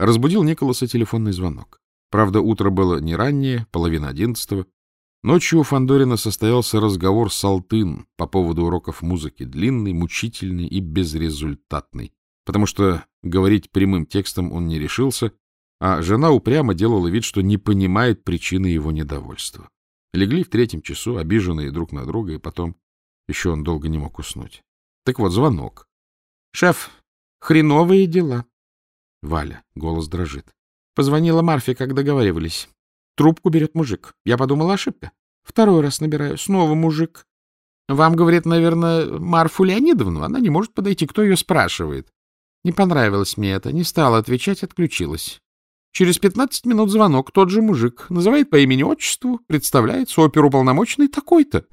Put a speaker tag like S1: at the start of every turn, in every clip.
S1: Разбудил Николаса телефонный звонок. Правда, утро было не раннее, половина одиннадцатого. Ночью у Фандорина состоялся разговор с Алтын по поводу уроков музыки, длинный, мучительный и безрезультатный, потому что говорить прямым текстом он не решился, а жена упрямо делала вид, что не понимает причины его недовольства. Легли в третьем часу, обиженные друг на друга, и потом еще он долго не мог уснуть. Так вот, звонок. — Шеф, хреновые дела. Валя, голос дрожит. Позвонила Марфе, как договаривались. Трубку берет мужик. Я подумала, ошибка. Второй раз набираю. Снова мужик. Вам, говорит, наверное, Марфу Леонидовну. Она не может подойти. Кто ее спрашивает? Не понравилось мне это. Не стала отвечать, отключилась. Через пятнадцать минут звонок. Тот же мужик. Называет по имени-отчеству. Представляется оперуполномоченный такой-то.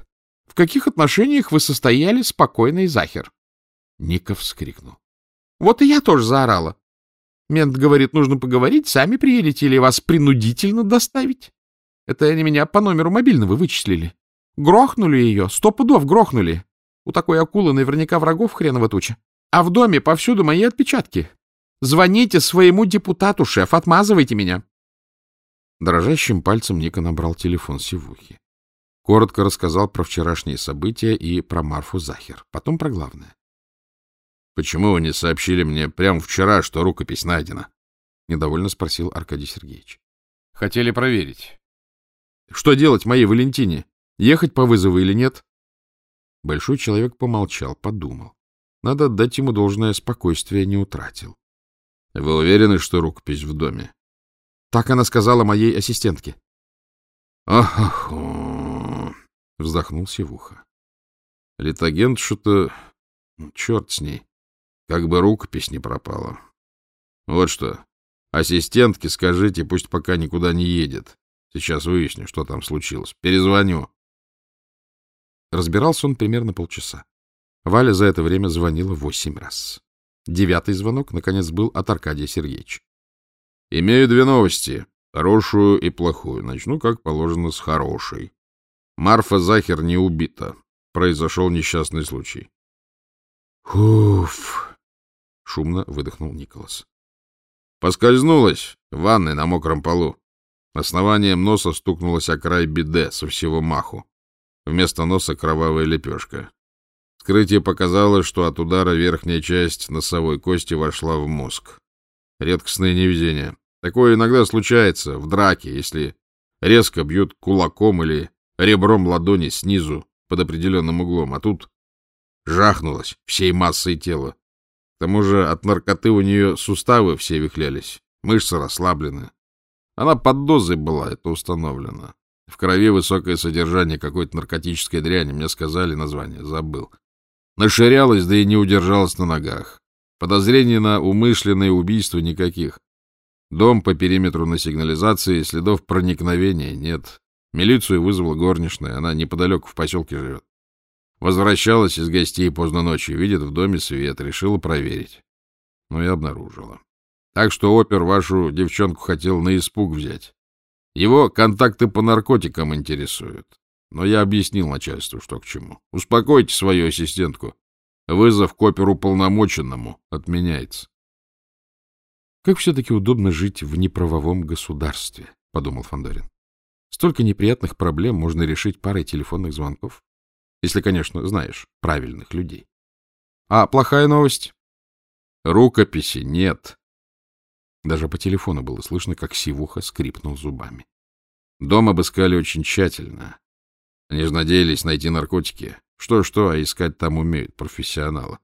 S1: В каких отношениях вы состояли спокойный Захер? Ника вскрикнул. Вот и я тоже заорала. Мент говорит, нужно поговорить, сами приедете или вас принудительно доставить. Это они меня по номеру мобильного вычислили. Грохнули ее, сто пудов грохнули. У такой акулы наверняка врагов хреново туча. А в доме повсюду мои отпечатки. Звоните своему депутату, шеф, отмазывайте меня. Дрожащим пальцем Ника набрал телефон Сивухи. Коротко рассказал про вчерашние события и про Марфу Захер. Потом про главное.
S2: Почему вы не сообщили мне прямо вчера, что рукопись найдена? — недовольно спросил Аркадий Сергеевич. — Хотели проверить. — Что делать моей Валентине? Ехать по вызову или нет?
S1: Большой человек помолчал, подумал. Надо отдать ему должное спокойствие, не утратил.
S2: — Вы уверены, что рукопись в доме?
S1: — Так она сказала моей ассистентке.
S2: — Ах-ах-ах! — вздохнул Севуха. — Литагент что-то... Черт с ней. Как бы рукопись не пропала. Вот что. Ассистентке скажите, пусть пока никуда не едет. Сейчас выясню, что там случилось. Перезвоню.
S1: Разбирался он примерно полчаса. Валя за это время звонила восемь раз. Девятый звонок, наконец, был от Аркадия Сергеевича.
S2: — Имею две новости. Хорошую и плохую. Начну, как положено, с хорошей. Марфа Захер не убита. Произошел несчастный случай.
S1: — Уф! Шумно выдохнул Николас.
S2: Поскользнулась в ванной на мокром полу. Основанием носа стукнулась о край биде со всего маху. Вместо носа кровавая лепешка. Вскрытие показало, что от удара верхняя часть носовой кости вошла в мозг. Редкостное невезение. Такое иногда случается в драке, если резко бьют кулаком или ребром ладони снизу под определенным углом, а тут жахнулась всей массой тела. К тому же от наркоты у нее суставы все вихлялись, мышцы расслаблены. Она под дозой была, это установлено. В крови высокое содержание какой-то наркотической дряни, мне сказали название, забыл. Наширялась, да и не удержалась на ногах. Подозрений на умышленное убийство никаких. Дом по периметру на сигнализации, следов проникновения нет. Милицию вызвала горничная, она неподалеку в поселке живет. Возвращалась из гостей поздно ночью, видит в доме свет, решила проверить. Ну и обнаружила. Так что опер вашу девчонку хотел на испуг взять. Его контакты по наркотикам интересуют. Но я объяснил начальству, что к чему. Успокойте свою ассистентку. Вызов к оперу полномоченному отменяется.
S1: Как все-таки удобно жить в неправовом государстве, — подумал Фандорин. Столько неприятных проблем можно решить парой телефонных звонков. Если, конечно, знаешь правильных людей. А плохая новость?
S2: Рукописи нет.
S1: Даже по телефону было слышно, как Сивуха скрипнул зубами.
S2: Дом обыскали очень тщательно. Они же надеялись найти наркотики. Что-что, а искать там умеют профессионалы.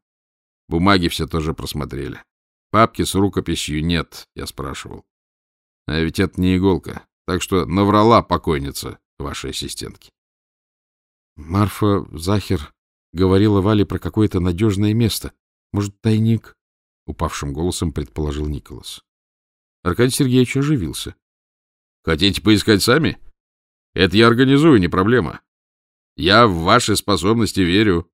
S2: Бумаги все тоже просмотрели. Папки с рукописью нет, я спрашивал. А ведь это не иголка. Так что наврала покойница вашей ассистентки.
S1: Марфа Захер говорила Вале про какое-то надежное место. Может, тайник? — упавшим голосом предположил Николас. Аркадий Сергеевич оживился.
S2: — Хотите поискать сами? Это я организую, не проблема. Я в ваши способности верю.